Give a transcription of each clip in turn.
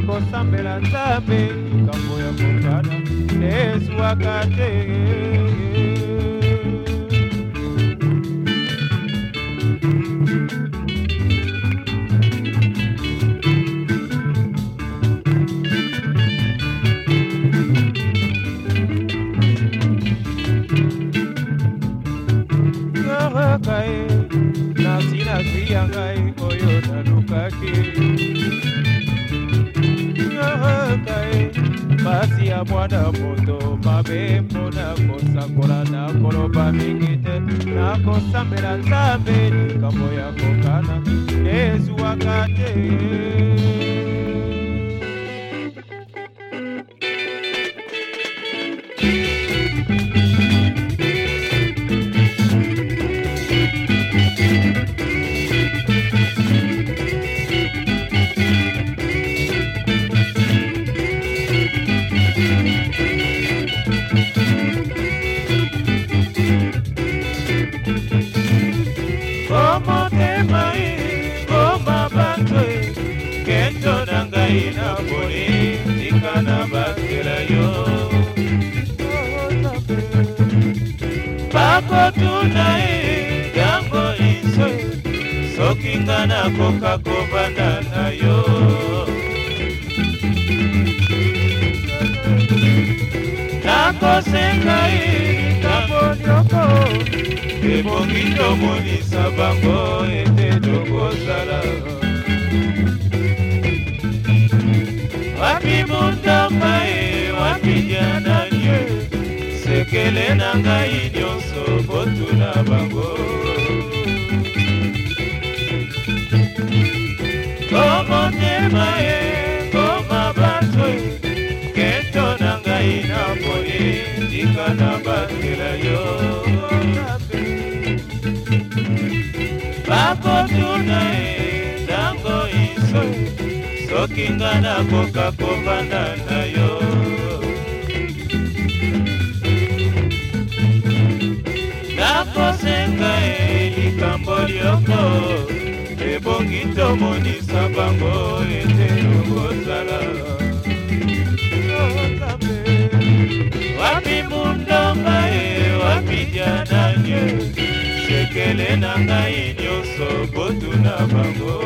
ya kosambela nzambe likambo ya kotana ezwaka te e, nasi nasi ya ngai oyo nanukaki pasi ya mwana moto mabe mpona kosakola nakoloba mingi te nakosambela nzambe likambo ya kokana ezwaka te nabela yo bakotuna ye yango inso soki nga nakoka kobanda na yo nakosenga ye likambo nyoko ebongi tomonisa bango ete tokozala mondamba e wakinya na nie sekele na ngai nyonso botuna bango komotema ye koma bato keto na ngai na moni tika na banzela yo bakotuna ye soki nga nakoka kovanda na yo nakosenga e likambo lioko ebongi tomonisa bango ete okozala wapi mundonga e wapi jananie sekele na ngai nyonso botuna bango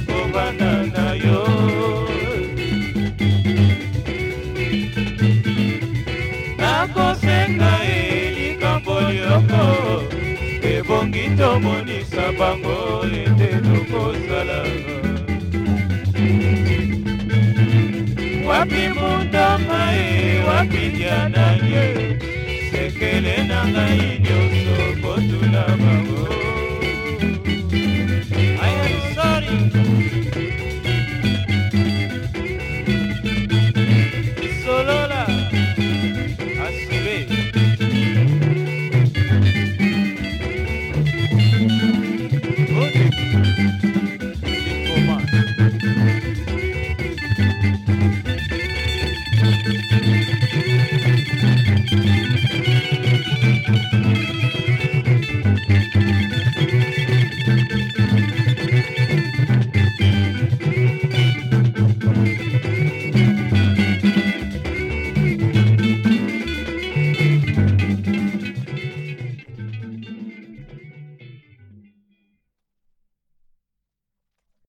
kovanda na yo nakosenga ye likambo lioko ebongi tomonisa bango ete tokozala wapi mundama ye wapi diana ye sekele na ngai nyonso kotuna bango